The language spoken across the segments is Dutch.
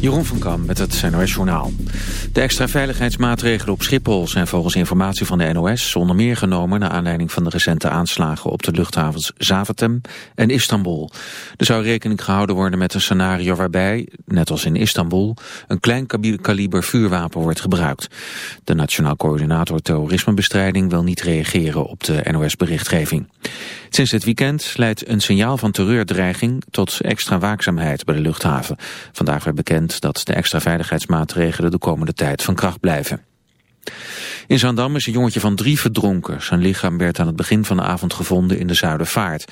Jeroen van Kam met het NOS Journaal. De extra veiligheidsmaatregelen op Schiphol zijn volgens informatie van de NOS... onder meer genomen naar aanleiding van de recente aanslagen... op de luchthavens Zaventem en Istanbul. Er zou rekening gehouden worden met een scenario waarbij, net als in Istanbul... een klein kaliber vuurwapen wordt gebruikt. De Nationaal Coördinator Terrorismebestrijding wil niet reageren op de NOS-berichtgeving. Sinds het weekend leidt een signaal van terreurdreiging tot extra waakzaamheid bij de luchthaven. Vandaag werd bekend dat de extra veiligheidsmaatregelen de komende tijd van kracht blijven. In Zandam is een jongetje van drie verdronken. Zijn lichaam werd aan het begin van de avond gevonden in de Zuidervaart.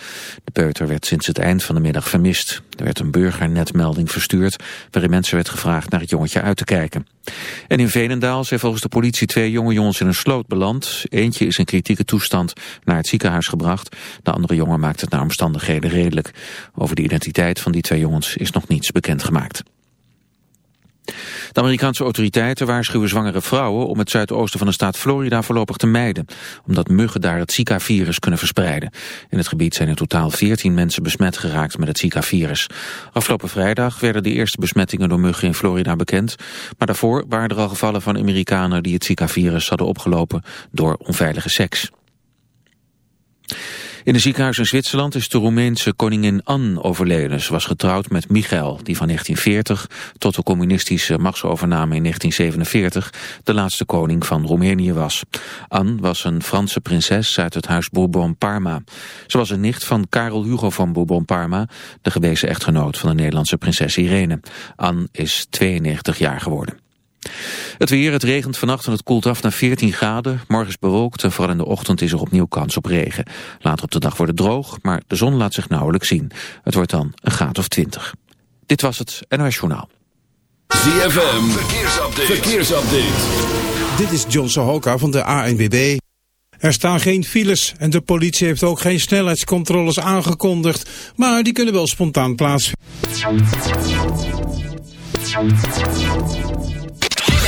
De peuter werd sinds het eind van de middag vermist. Er werd een burgernetmelding verstuurd... waarin mensen werd gevraagd naar het jongetje uit te kijken. En in Venendaal zijn volgens de politie twee jonge jongens in een sloot beland. Eentje is in kritieke toestand naar het ziekenhuis gebracht. De andere jongen maakt het naar omstandigheden redelijk. Over de identiteit van die twee jongens is nog niets bekendgemaakt. De Amerikaanse autoriteiten waarschuwen zwangere vrouwen om het zuidoosten van de staat Florida voorlopig te mijden, omdat muggen daar het Zika-virus kunnen verspreiden. In het gebied zijn in totaal 14 mensen besmet geraakt met het Zika-virus. Afgelopen vrijdag werden de eerste besmettingen door muggen in Florida bekend, maar daarvoor waren er al gevallen van Amerikanen die het Zika-virus hadden opgelopen door onveilige seks. In een ziekenhuis in Zwitserland is de Roemeense koningin Anne overleden. Ze was getrouwd met Michael, die van 1940 tot de communistische machtsovername in 1947 de laatste koning van Roemenië was. Anne was een Franse prinses uit het huis Bourbon-Parma. Ze was een nicht van Karel Hugo van Bourbon-Parma, de gewezen echtgenoot van de Nederlandse prinses Irene. Anne is 92 jaar geworden. Het weer, het regent vannacht en het koelt af naar 14 graden. Morgen is bewolkt en vooral in de ochtend is er opnieuw kans op regen. Later op de dag wordt het droog, maar de zon laat zich nauwelijks zien. Het wordt dan een graad of 20. Dit was het NOS Journaal. ZFM, verkeersupdate. verkeersupdate. Dit is John Sohoka van de ANWB. Er staan geen files en de politie heeft ook geen snelheidscontroles aangekondigd, maar die kunnen wel spontaan plaatsvinden.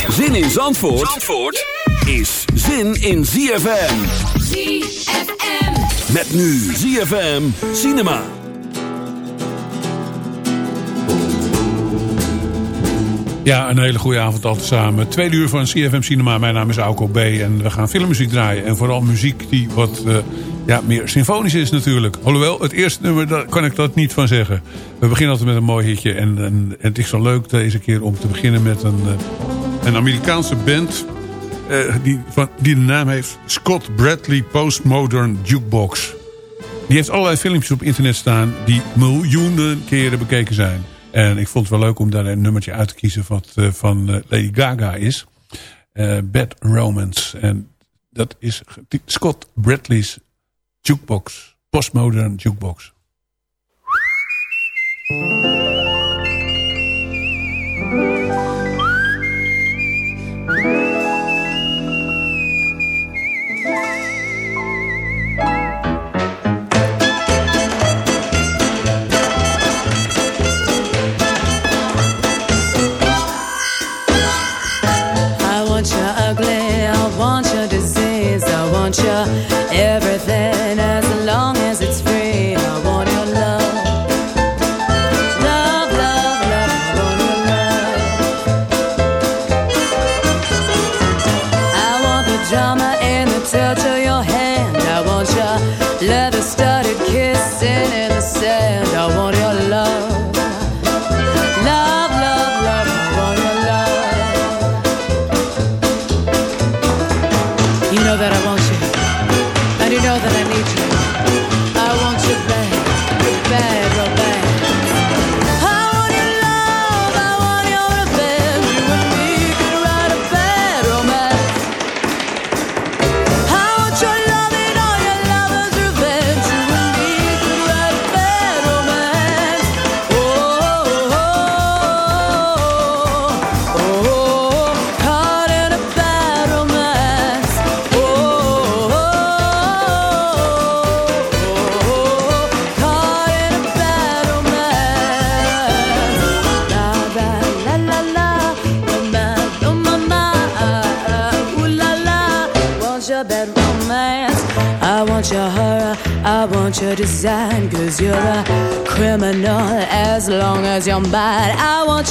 Zin in Zandvoort, Zandvoort is zin in ZFM. ZFM. Met nu ZFM Cinema. Ja, een hele goede avond altijd samen. Tweede uur van CFM Cinema. Mijn naam is Auko B. En we gaan filmmuziek draaien. En vooral muziek die wat uh, ja, meer symfonisch is natuurlijk. Hoewel, het eerste nummer, daar kan ik dat niet van zeggen. We beginnen altijd met een mooi hitje. En, en, het is zo leuk deze keer om te beginnen met een... Uh, een Amerikaanse band uh, die, die de naam heeft Scott Bradley Postmodern Jukebox. Die heeft allerlei filmpjes op internet staan die miljoenen keren bekeken zijn. En ik vond het wel leuk om daar een nummertje uit te kiezen wat uh, van uh, Lady Gaga is. Bad Romance. En dat is Scott Bradley's Jukebox. Postmodern Jukebox.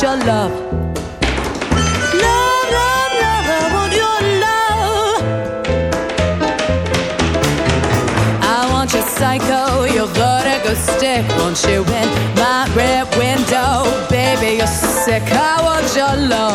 Want your love. Love, love, love, I want your love. I want your psycho, your vertigo stick. Won't you in my rear window? Baby, you're sick. I want your love.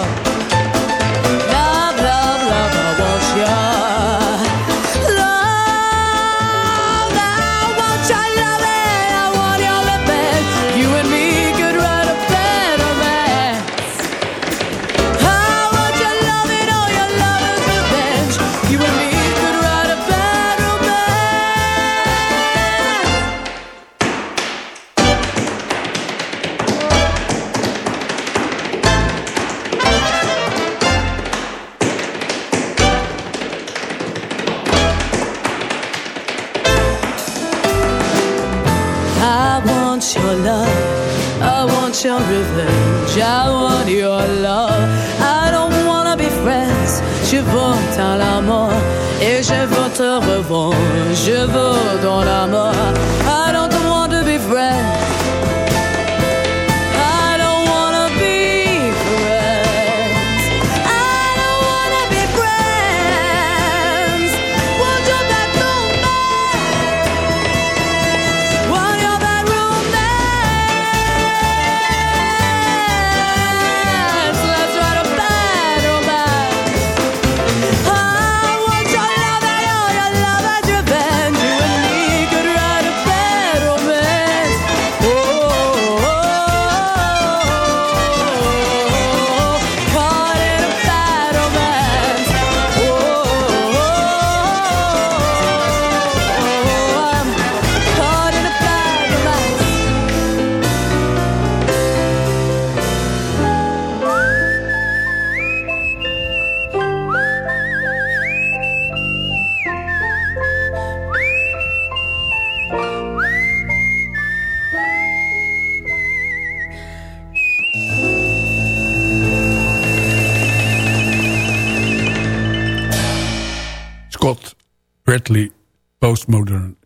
Postmodern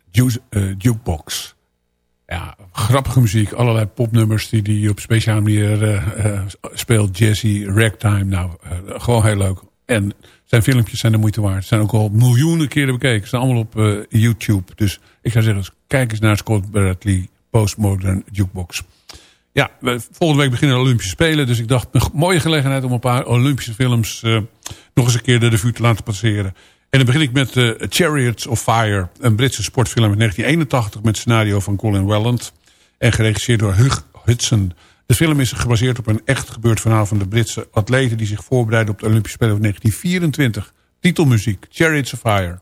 uh, Jukebox. Ja, grappige muziek. Allerlei popnummers die hij op speciale manier uh, speelt. Jazzy, ragtime. Nou, gewoon heel leuk. En zijn filmpjes zijn de moeite waard. Zijn ook al miljoenen keren bekeken. Staan allemaal op YouTube. Dus ik zou zeggen, kijk eens naar Scott Bradley Postmodern Jukebox. Ja, volgende week beginnen de Olympische Spelen. Dus ik dacht, een mooie gelegenheid om een paar Olympische films... nog eens een keer de revue te laten passeren. En dan begin ik met uh, Chariots of Fire. Een Britse sportfilm uit 1981 met scenario van Colin Welland. En geregisseerd door Hugh Hudson. De film is gebaseerd op een echt gebeurd verhaal van de Britse atleten... die zich voorbereiden op de Olympische Spelen van 1924. Titelmuziek, Chariots of Fire.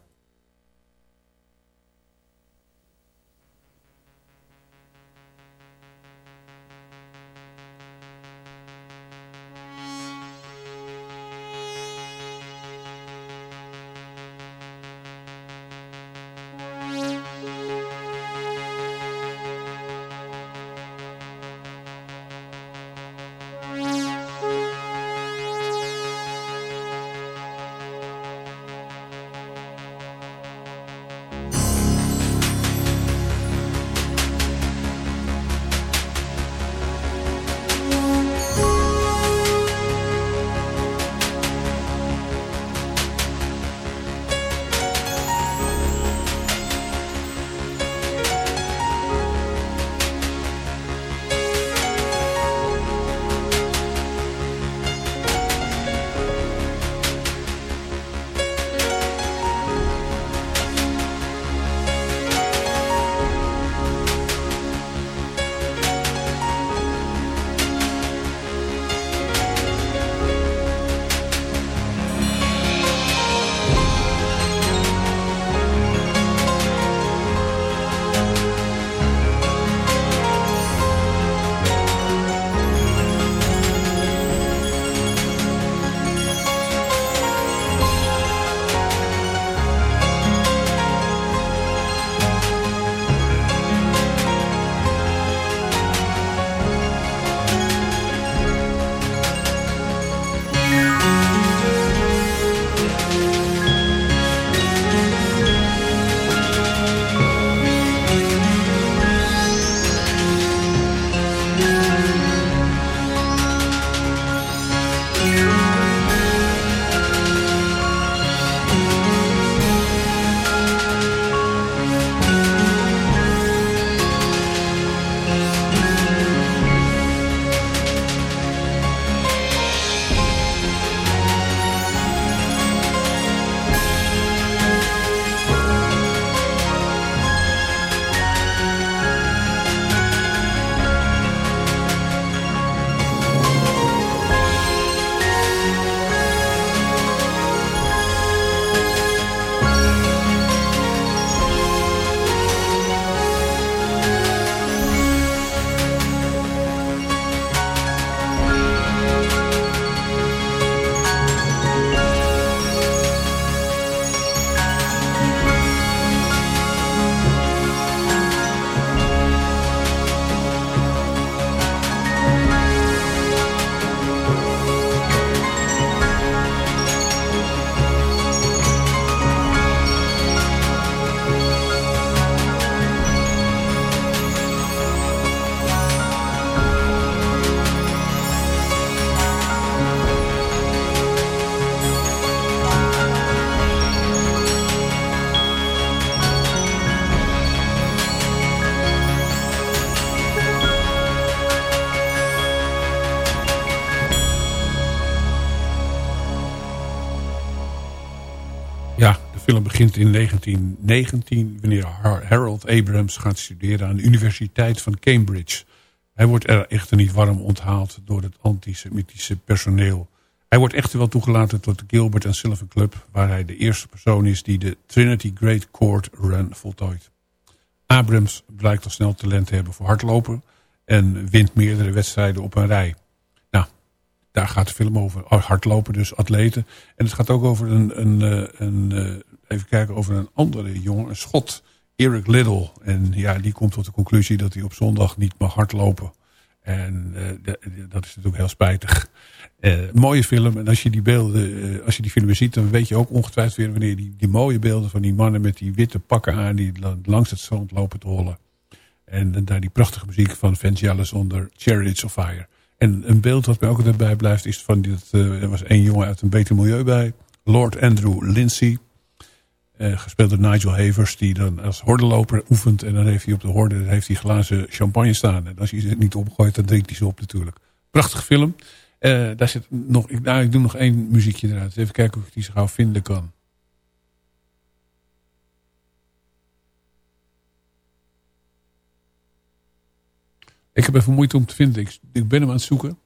Begint in 1919 wanneer Harold Abrams gaat studeren aan de Universiteit van Cambridge. Hij wordt er echter niet warm onthaald door het antisemitische personeel. Hij wordt echter wel toegelaten tot de Gilbert and Sullivan Club... waar hij de eerste persoon is die de Trinity Great Court Run voltooit. Abrams blijkt al snel talent te hebben voor hardlopen... en wint meerdere wedstrijden op een rij. Nou, daar gaat de film over. Hardlopen dus, atleten. En het gaat ook over een, een, eh, een, een eh, even kijken, over een andere jongen, een schot... Eric Little. En ja, die komt tot de conclusie dat hij op zondag niet mag hardlopen. En uh, dat is natuurlijk heel spijtig. Uh, mooie film. En als je die beelden, uh, als je die film ziet, dan weet je ook ongetwijfeld weer wanneer die, die mooie beelden van die mannen met die witte pakken aan, die langs het strand lopen te hollen. En, daar die prachtige muziek van Vangelis onder Chariots of Fire. En een beeld wat mij ook altijd bijblijft is van, dit, er was één jongen uit een beter milieu bij. Lord Andrew Lindsay. Uh, gespeeld door Nigel Havers, die dan als hordenloper oefent. En dan heeft hij op de horde heeft hij glazen champagne staan. En als hij ze niet opgooit, dan drinkt hij ze op natuurlijk. Prachtige film. Uh, daar zit nog, ik, nou, ik doe nog één muziekje eruit. Even kijken of ik die zo gauw vinden kan. Ik heb even moeite om te vinden. Ik ben hem aan het zoeken.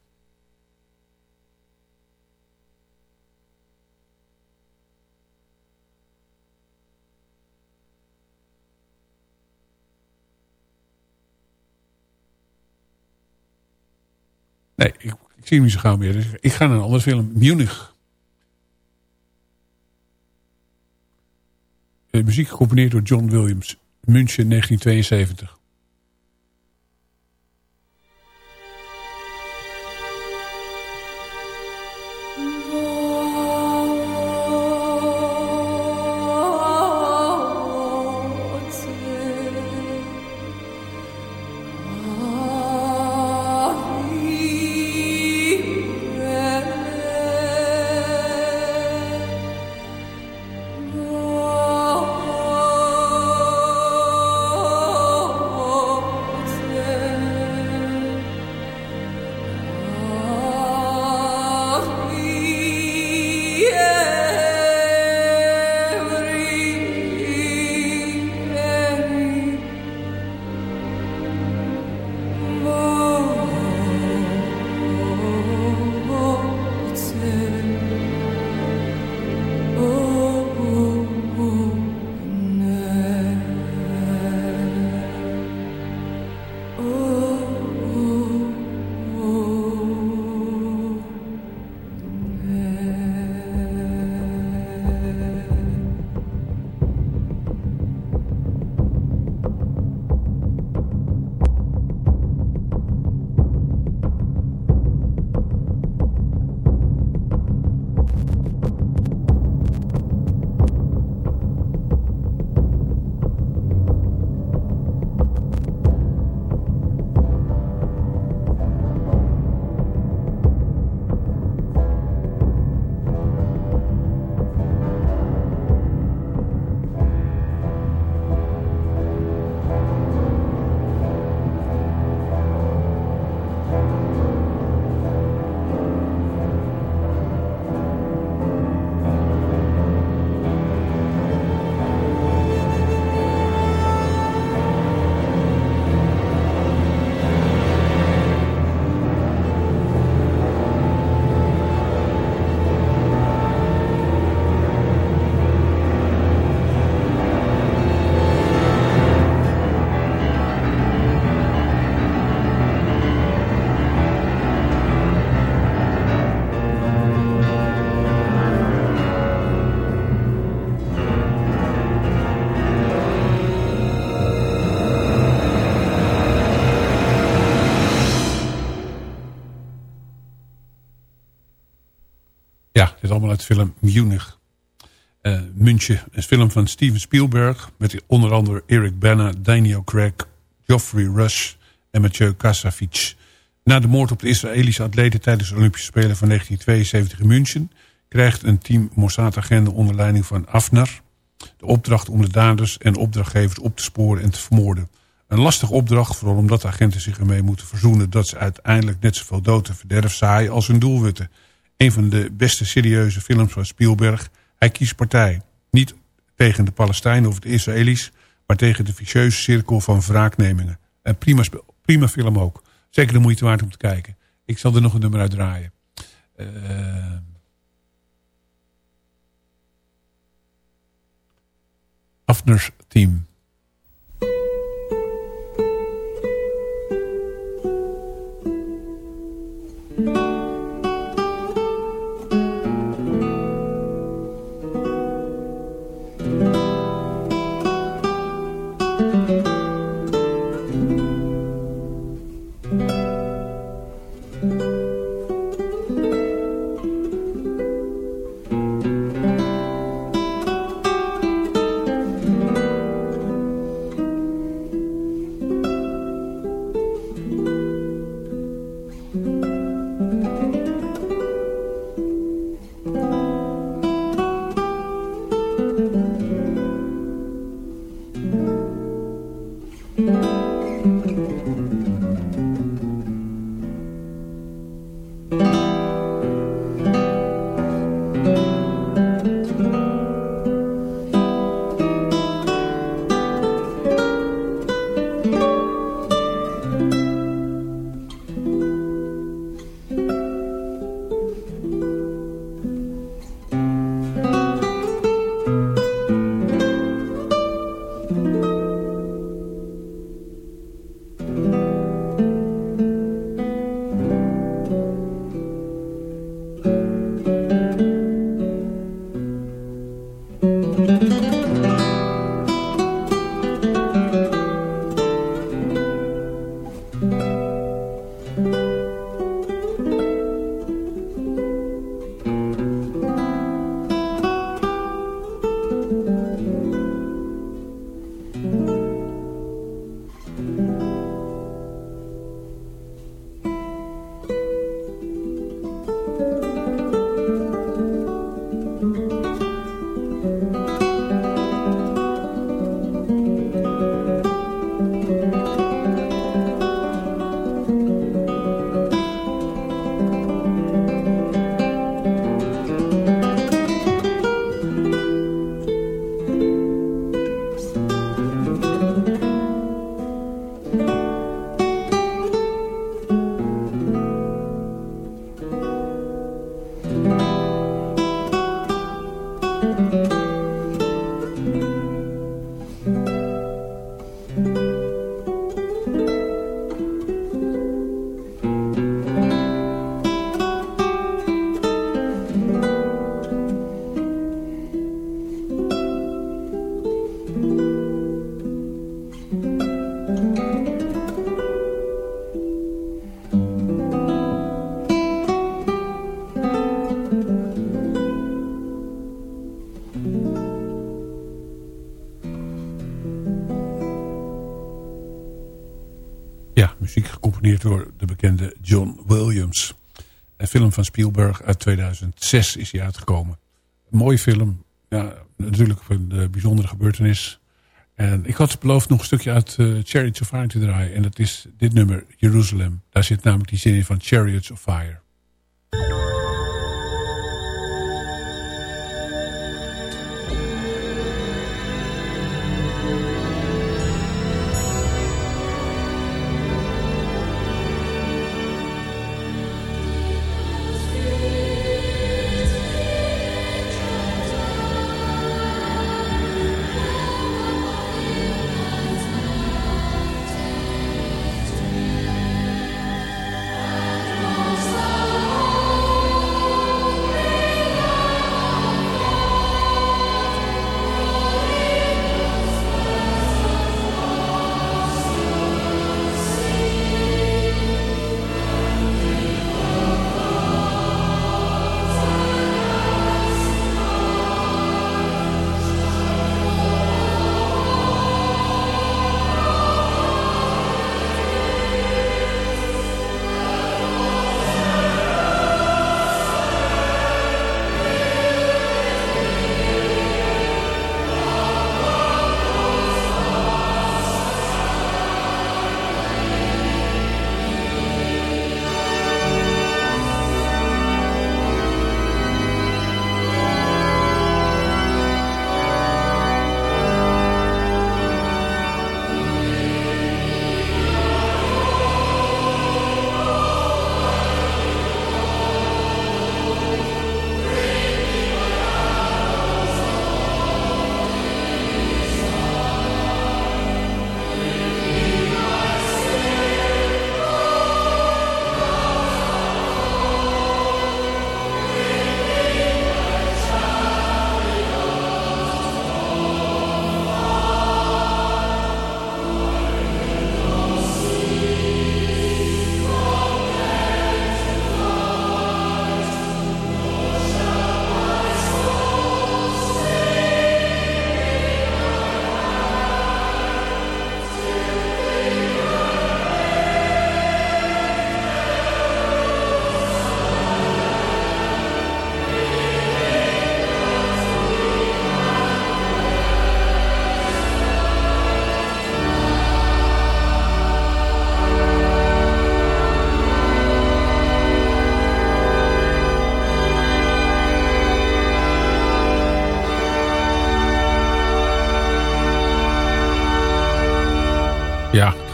Nee, ik, ik zie hem niet zo gauw meer. Dus ik ga naar een andere film. Munich. De muziek gecomponeerd door John Williams. München 1972. Film Munich. Uh, München, een film van Steven Spielberg... met onder andere Eric Bana, Daniel Craig, Geoffrey Rush en Mathieu Kassavitch. Na de moord op de Israëlische atleten tijdens de Olympische Spelen van 1972 in München... krijgt een team Mossad-agenten onder leiding van Afner... de opdracht om de daders en opdrachtgevers op te sporen en te vermoorden. Een lastige opdracht, vooral omdat de agenten zich ermee moeten verzoenen... dat ze uiteindelijk net zoveel dood en verderf zaaien als hun doelwitten... Een van de beste serieuze films van Spielberg. Hij kiest partij. Niet tegen de Palestijnen of de Israëli's... maar tegen de vicieuze cirkel van wraaknemingen. En prima, prima film ook. Zeker de moeite waard om te kijken. Ik zal er nog een nummer uit draaien. Uh, Afner's Team. Door de bekende John Williams. Een film van Spielberg uit 2006 is hij uitgekomen. Mooie film. Ja, natuurlijk een bijzondere gebeurtenis. En ik had beloofd nog een stukje uit uh, Chariots of Fire te draaien. En dat is dit nummer, Jeruzalem. Daar zit namelijk die zin in van Chariots of Fire.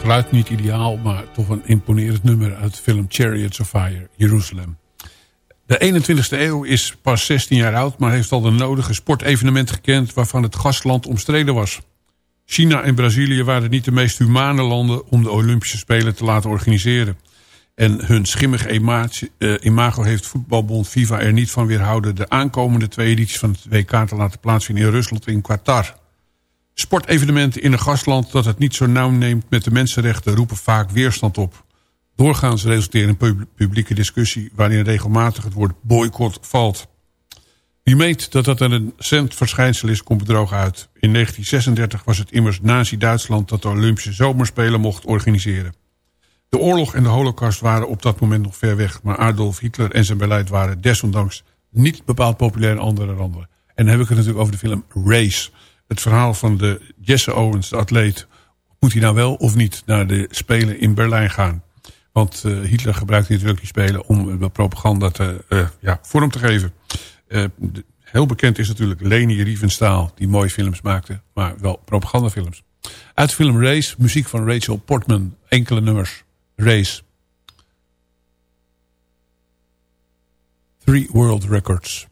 Geluid niet ideaal, maar toch een imponerend nummer uit de film Chariots of Fire, Jeruzalem. De 21ste eeuw is pas 16 jaar oud, maar heeft al de nodige sportevenement gekend waarvan het gastland omstreden was. China en Brazilië waren niet de meest humane landen om de Olympische Spelen te laten organiseren. En hun schimmige eh, imago heeft voetbalbond FIFA er niet van weerhouden... de aankomende twee edities van het WK te laten plaatsvinden in Rusland en Qatar. Sportevenementen in een gastland dat het niet zo nauw neemt met de mensenrechten... roepen vaak weerstand op. Doorgaans resulteren in publieke discussie... waarin regelmatig het woord boycott valt. Wie meent dat dat een recent verschijnsel is, komt bedrogen uit. In 1936 was het immers Nazi-Duitsland... dat de Olympische Zomerspelen mocht organiseren. De oorlog en de holocaust waren op dat moment nog ver weg... maar Adolf Hitler en zijn beleid waren desondanks niet bepaald populair in andere landen. En dan heb ik het natuurlijk over de film Race. Het verhaal van de Jesse Owens, de atleet. Moet hij nou wel of niet naar de Spelen in Berlijn gaan? Want uh, Hitler gebruikte natuurlijk die Spelen om de propaganda te, uh, ja, vorm te geven. Heel bekend is natuurlijk Leni Riefenstahl, die mooie films maakte, maar wel propagandafilms. Uit de film Race, muziek van Rachel Portman, enkele nummers. race. Three world records.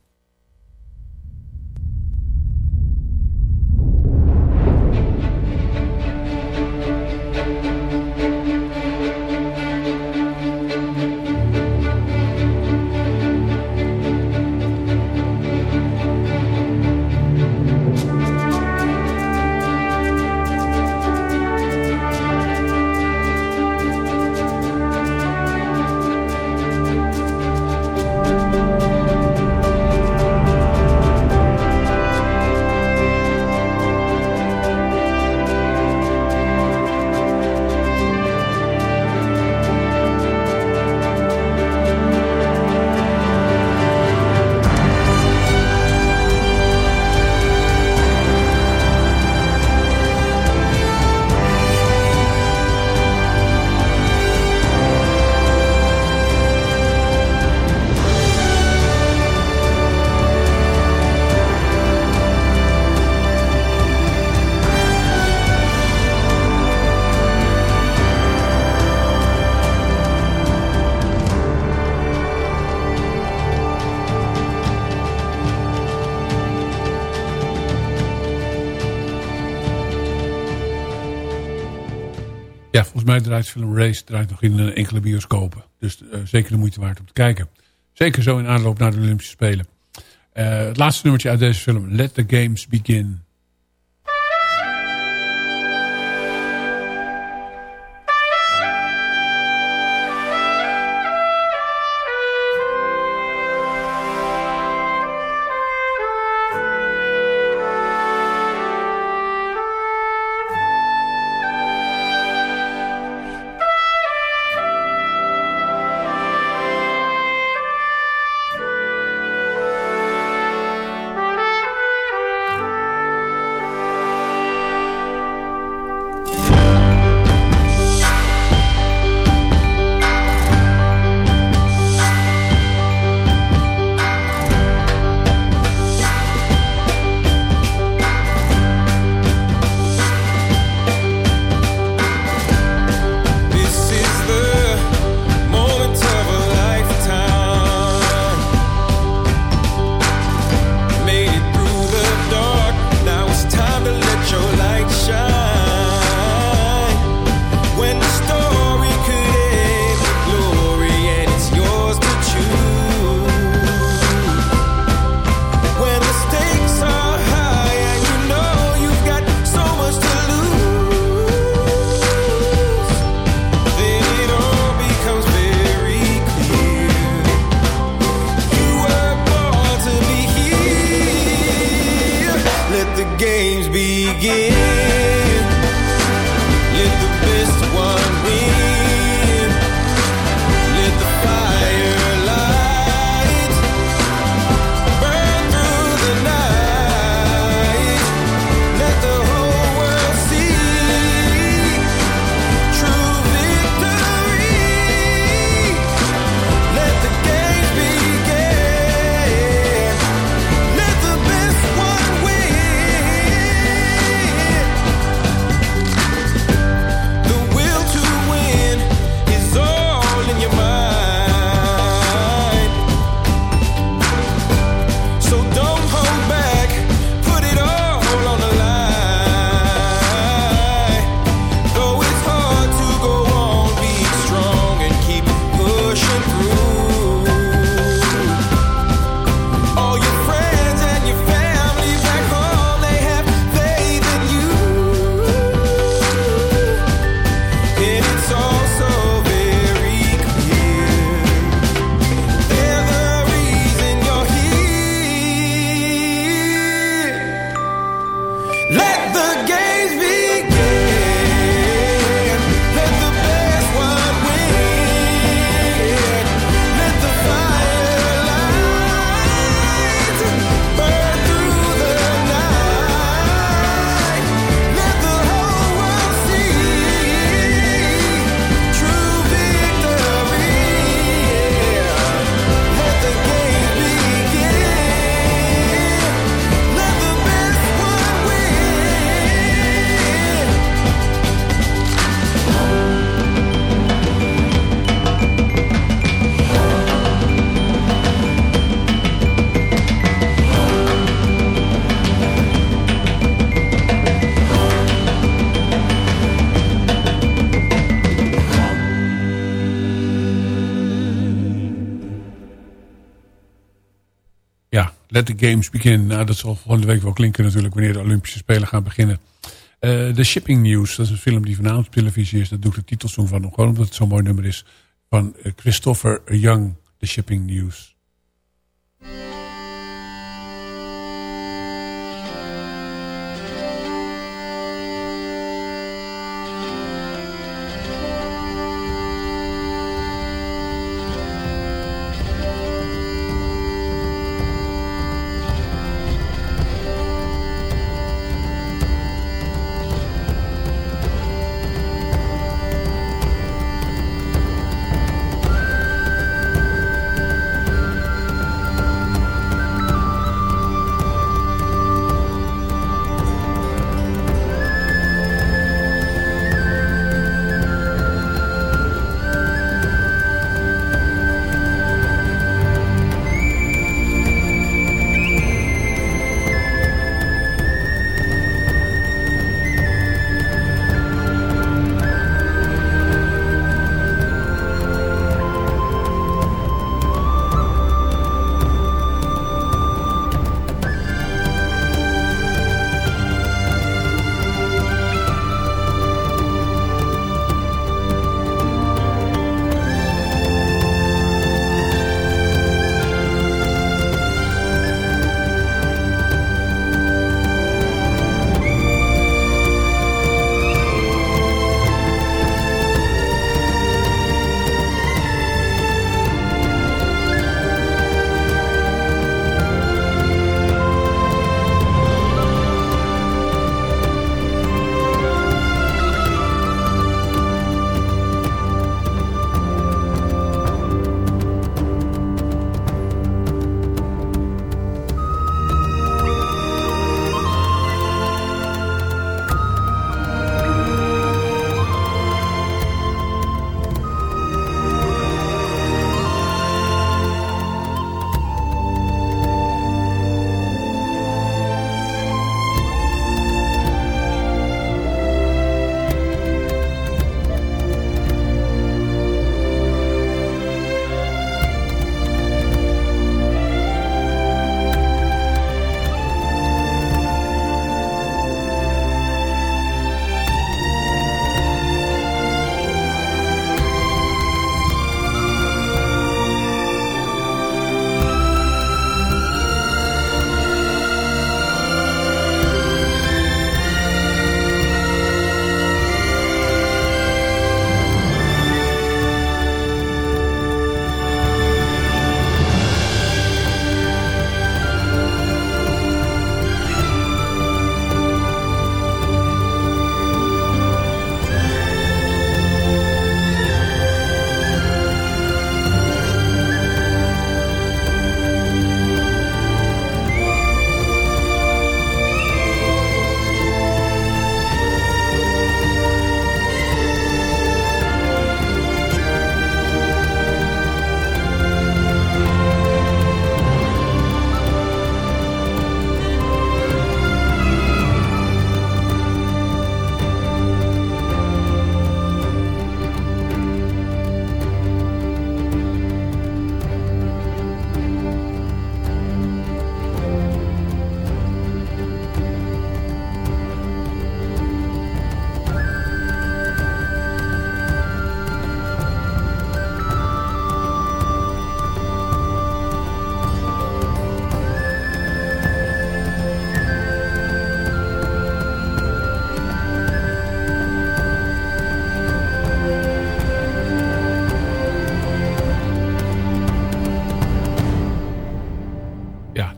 Mij film Race draait nog in uh, enkele bioscopen. Dus uh, zeker de moeite waard om te kijken. Zeker zo in aanloop naar de Olympische Spelen. Uh, het laatste nummertje uit deze film. Let the Games Begin. Games Begin. Nou, dat zal volgende week wel klinken natuurlijk wanneer de Olympische Spelen gaan beginnen. Uh, The Shipping News, dat is een film die vanavond op televisie is. Dat doet de titelsong van, gewoon omdat het zo'n mooi nummer is. Van Christopher Young, The Shipping News.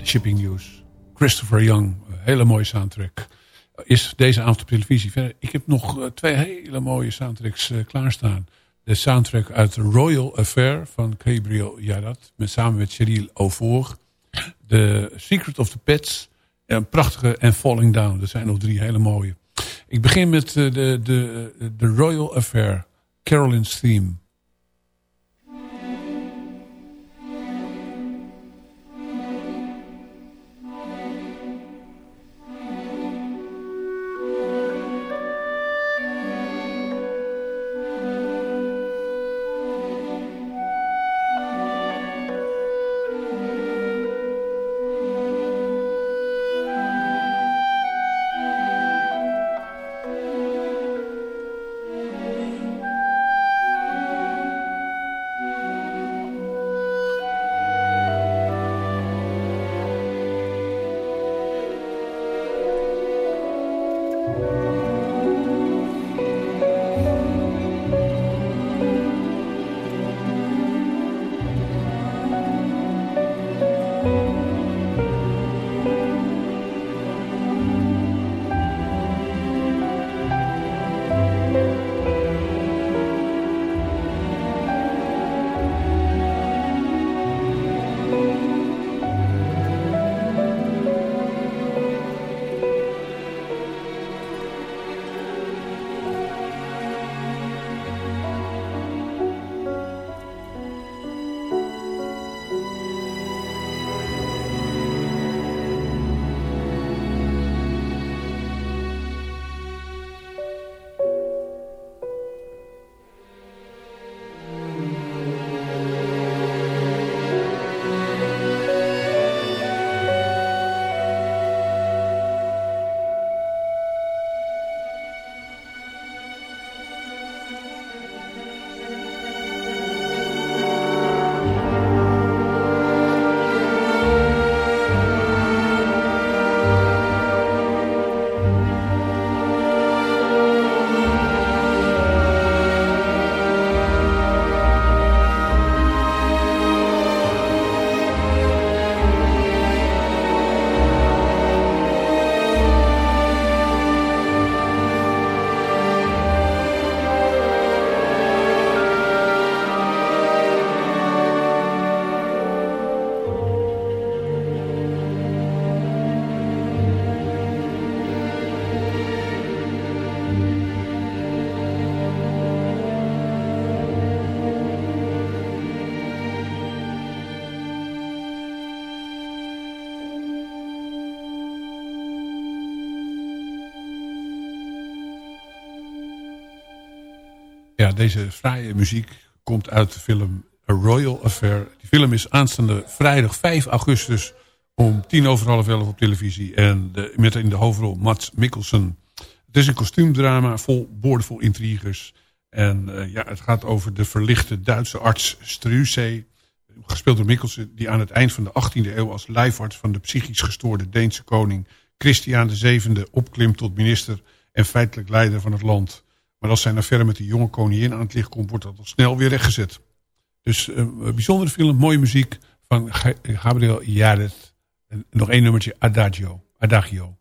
Shipping News. Christopher Young, hele mooie soundtrack. Is deze avond op televisie. Verder, ik heb nog eh, twee hele mooie soundtracks uh, klaarstaan. De soundtrack uit Royal Affair van Gabriel Yarat. Met, samen met Cheryl Ovoor. The Secret of the Pets. Een prachtige en Falling Down. Dat zijn nog drie hele mooie. Ik begin met uh, de, de, de Royal Affair. Caroline's Theme. Deze fraaie muziek komt uit de film A Royal Affair. Die film is aanstaande vrijdag 5 augustus om tien over half elf op televisie. En de, met in de hoofdrol Mats Mikkelsen. Het is een kostuumdrama vol boordevol intriges. En uh, ja, het gaat over de verlichte Duitse arts Struze. Gespeeld door Mikkelsen, die aan het eind van de 18e eeuw als lijfarts van de psychisch gestoorde Deense koning Christian VII opklimt tot minister en feitelijk leider van het land. Maar als zijn affaire met de jonge koningin aan het licht komt, wordt dat al snel weer rechtgezet. Dus een bijzondere film, mooie muziek van Gabriel Jared. En nog één nummertje, Adagio. Adagio.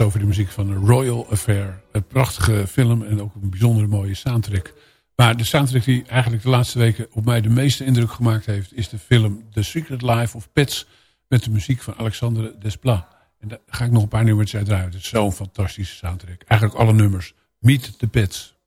Over de muziek van Royal Affair. Een prachtige film en ook een bijzondere mooie soundtrack. Maar de soundtrack die eigenlijk de laatste weken op mij de meeste indruk gemaakt heeft... is de film The Secret Life of Pets met de muziek van Alexandre Desplat. En daar ga ik nog een paar nummers uit draaien. Het is zo'n fantastische soundtrack. Eigenlijk alle nummers. Meet the Pets.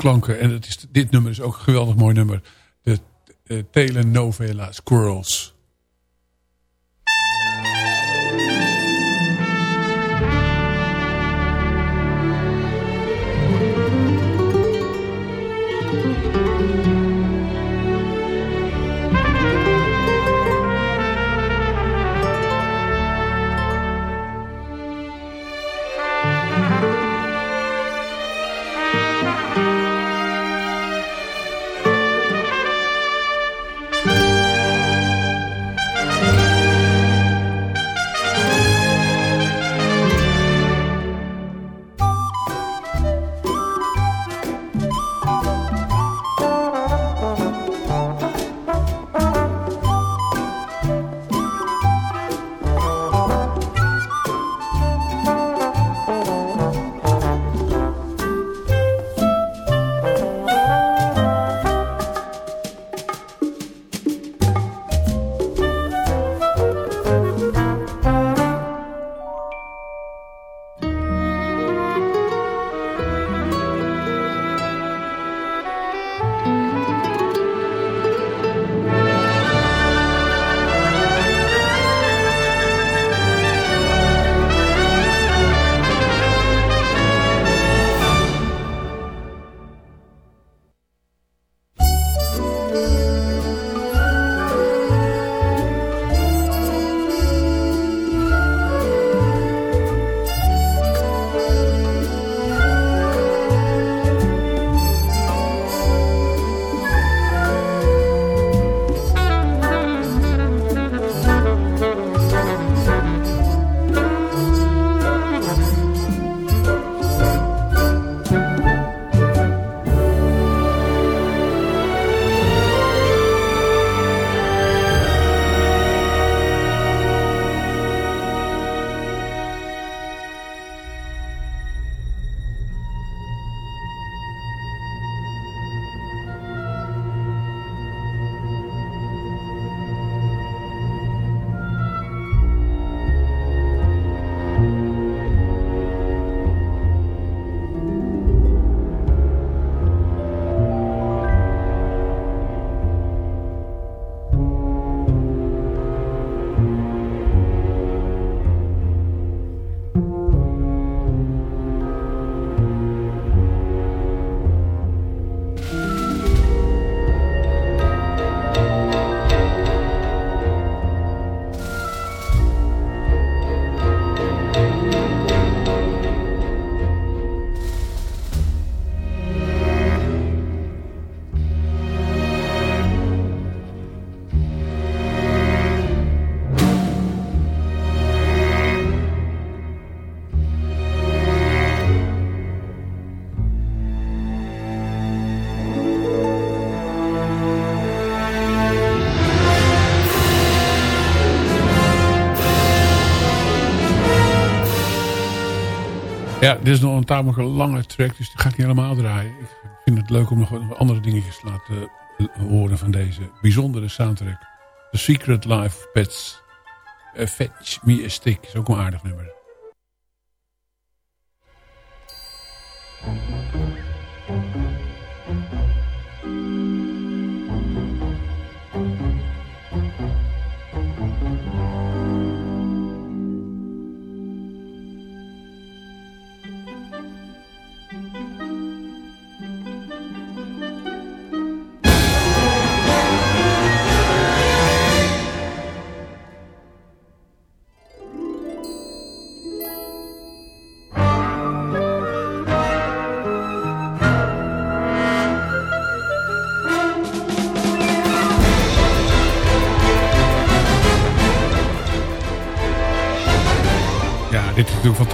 Klanken. En het is, dit nummer is ook een geweldig mooi nummer. De uh, telenovela Squirrels. Dit is nog een tamelijk lange track, dus die ga ik niet helemaal draaien. Ik vind het leuk om nog andere dingetjes te laten horen van deze bijzondere soundtrack. The Secret Life Pets. Uh, Fetch Me a Stick is ook een aardig nummer.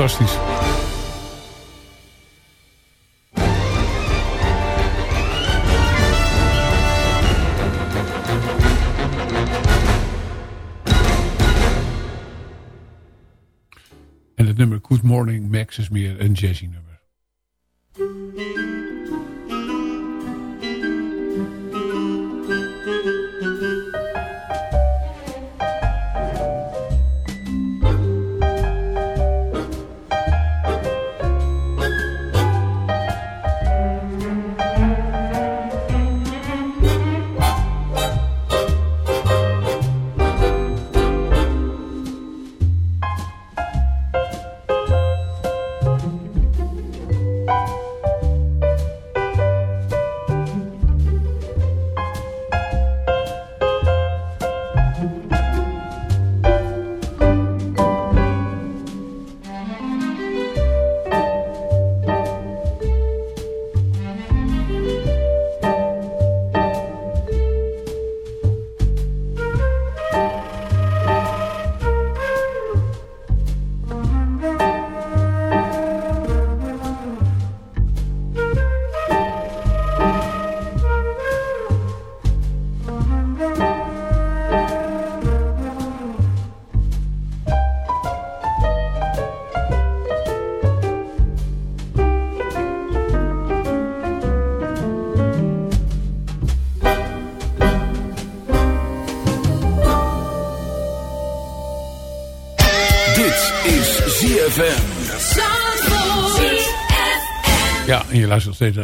Fantastisch. En het nummer Good Morning Max is meer een jazzy nummer.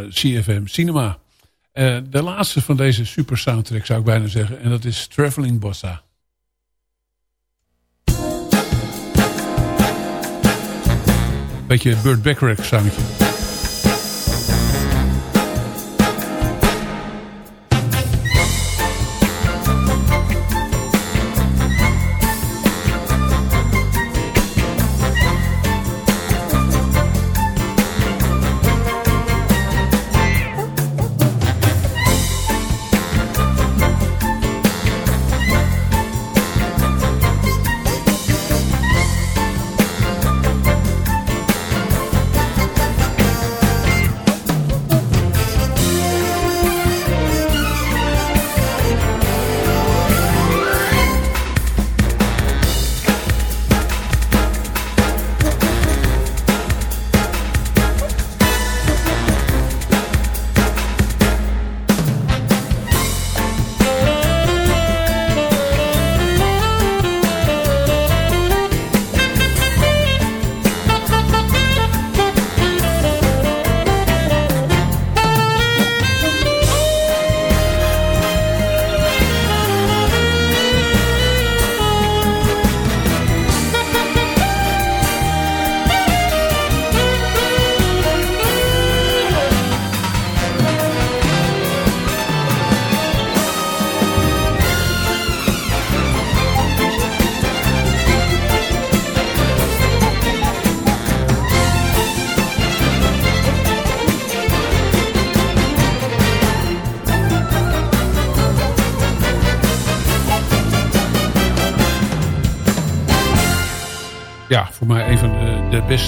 CFM Cinema. Uh, de laatste van deze super soundtrack zou ik bijna zeggen. En dat is Traveling Bossa. Beetje Burt Bacharach soundje.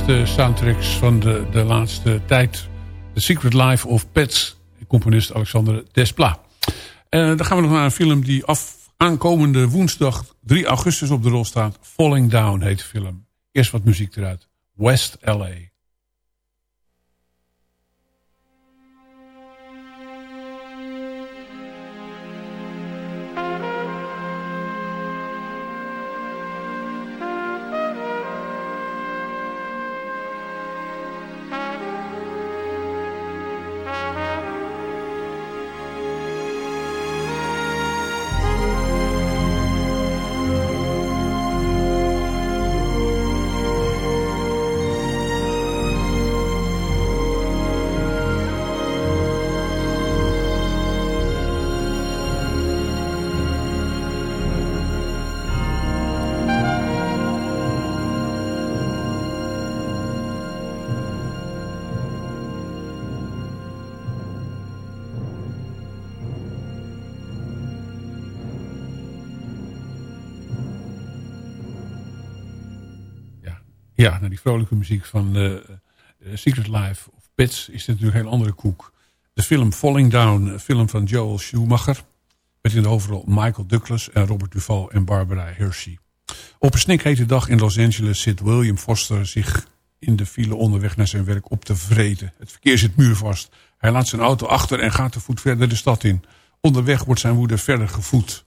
Beste soundtracks van de, de laatste tijd. The Secret Life of Pets, componist Alexander Desplat. En uh, dan gaan we nog naar een film die af, aankomende woensdag 3 augustus op de rol staat. Falling Down heet de film. Eerst wat muziek eruit. West L.A. Ja, nou die vrolijke muziek van uh, Secret Life of Pets is natuurlijk een heel andere koek. De film Falling Down, een film van Joel Schumacher. Met in de hoofdrol Michael Douglas en Robert Duval en Barbara Hershey. Op een snikhete dag in Los Angeles zit William Foster zich in de file onderweg naar zijn werk op te vreten. Het verkeer zit muurvast. Hij laat zijn auto achter en gaat te voet verder de stad in. Onderweg wordt zijn woede verder gevoed.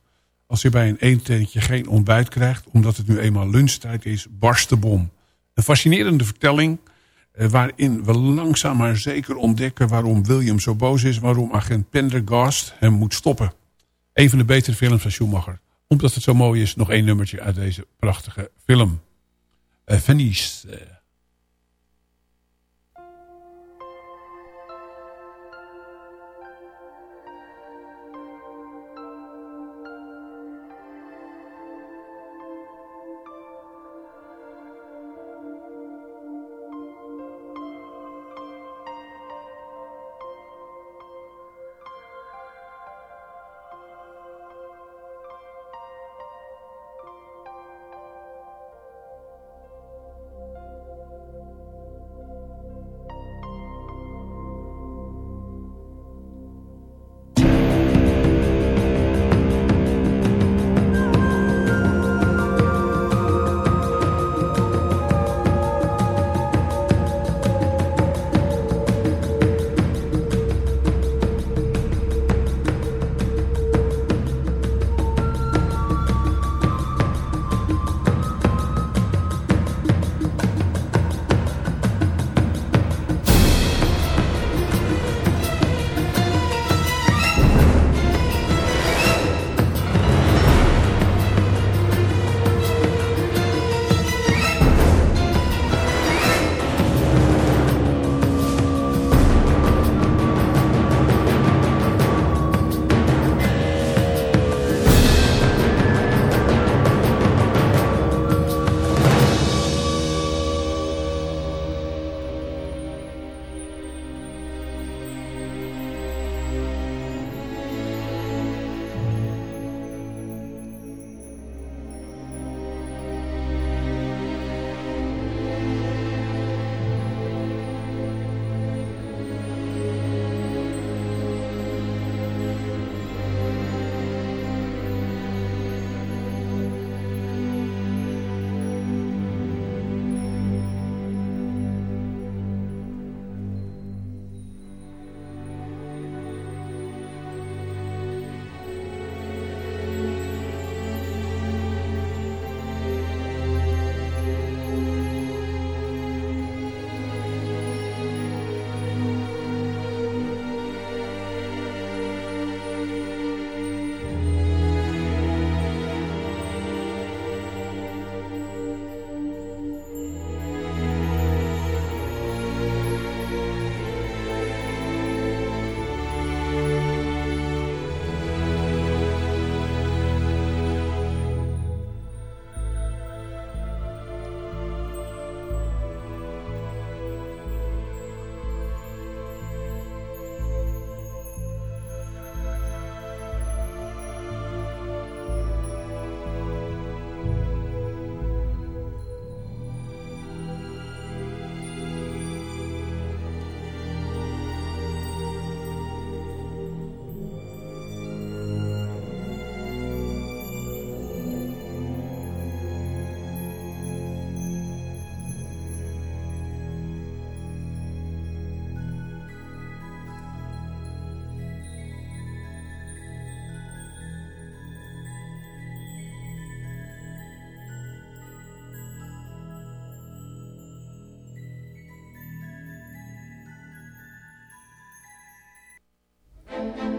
Als hij bij een eententje geen ontbijt krijgt, omdat het nu eenmaal lunchtijd is, barst de bom. Een fascinerende vertelling eh, waarin we langzaam maar zeker ontdekken waarom William zo boos is, waarom agent Pendergast hem moet stoppen. Een van de betere films van Schumacher. Omdat het zo mooi is, nog één nummertje uit deze prachtige film. Uh, Venice.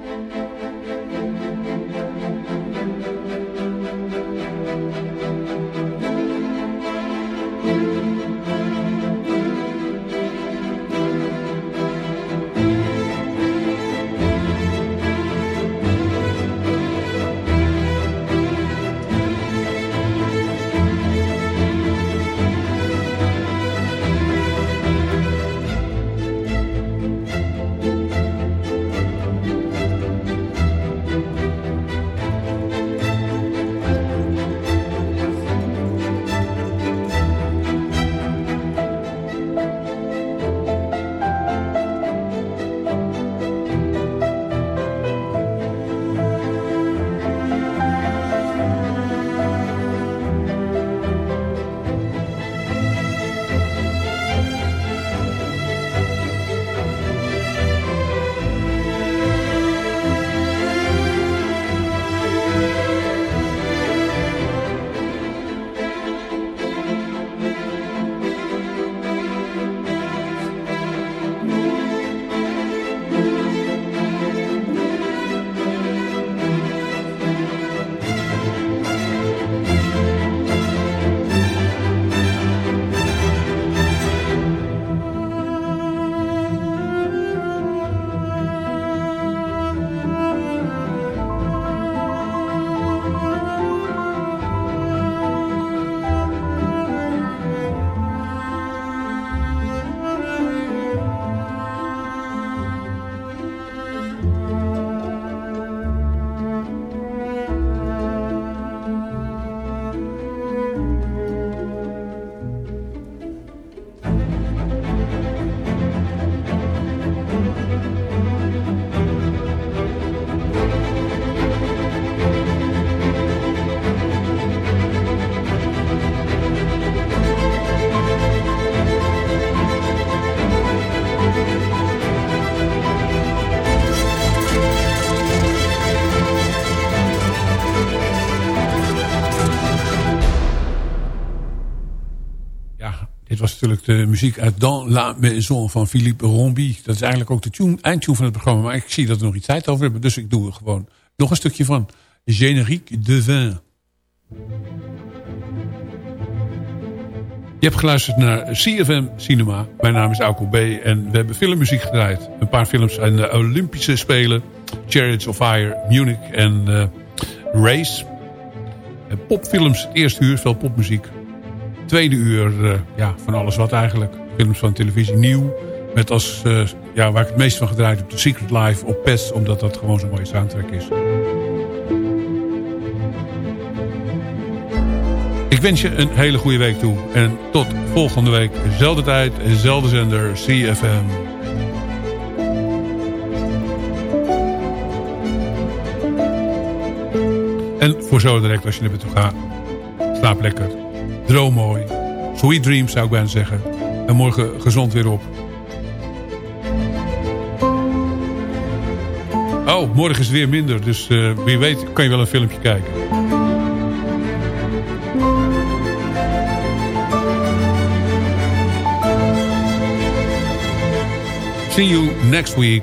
Thank you. Uh, natuurlijk de muziek uit Dans la Maison van Philippe Rombi. Dat is eigenlijk ook de tune, eindtune van het programma. Maar ik zie dat we nog iets tijd over hebben. Dus ik doe er gewoon nog een stukje van. Générique de vin. Je hebt geluisterd naar CFM Cinema. Mijn naam is Alco B. En we hebben filmmuziek gedraaid. Een paar films aan de Olympische Spelen. Chariots of Fire, Munich en uh, Race. popfilms, het eerste uur, veel popmuziek tweede uur uh, ja, van alles wat eigenlijk. Films van televisie nieuw. Met als, uh, ja, waar ik het meest van gedraaid heb, The Secret Life op Pest. Omdat dat gewoon zo'n mooie soundtrack is. Ik wens je een hele goede week toe. En tot volgende week. Dezelfde tijd, dezelfde zender, CFM. En voor zo direct als je naar toe gaat. Slaap lekker. Droom mooi. Sweet dreams zou ik bijna zeggen. En morgen gezond weer op. Oh, morgen is het weer minder. Dus uh, wie weet kan je wel een filmpje kijken. See you next week.